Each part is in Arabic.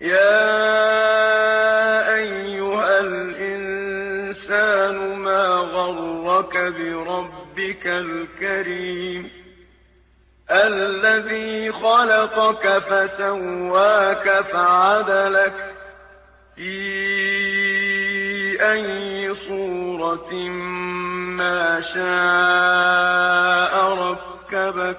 يا أيها الإنسان ما غرك بربك الكريم الذي خلقك فسواك فعدلك في أي صورة ما شاء ركبك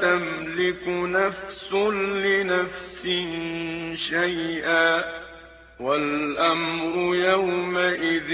تملك نفس لنفس شيئا والأمر يومئذ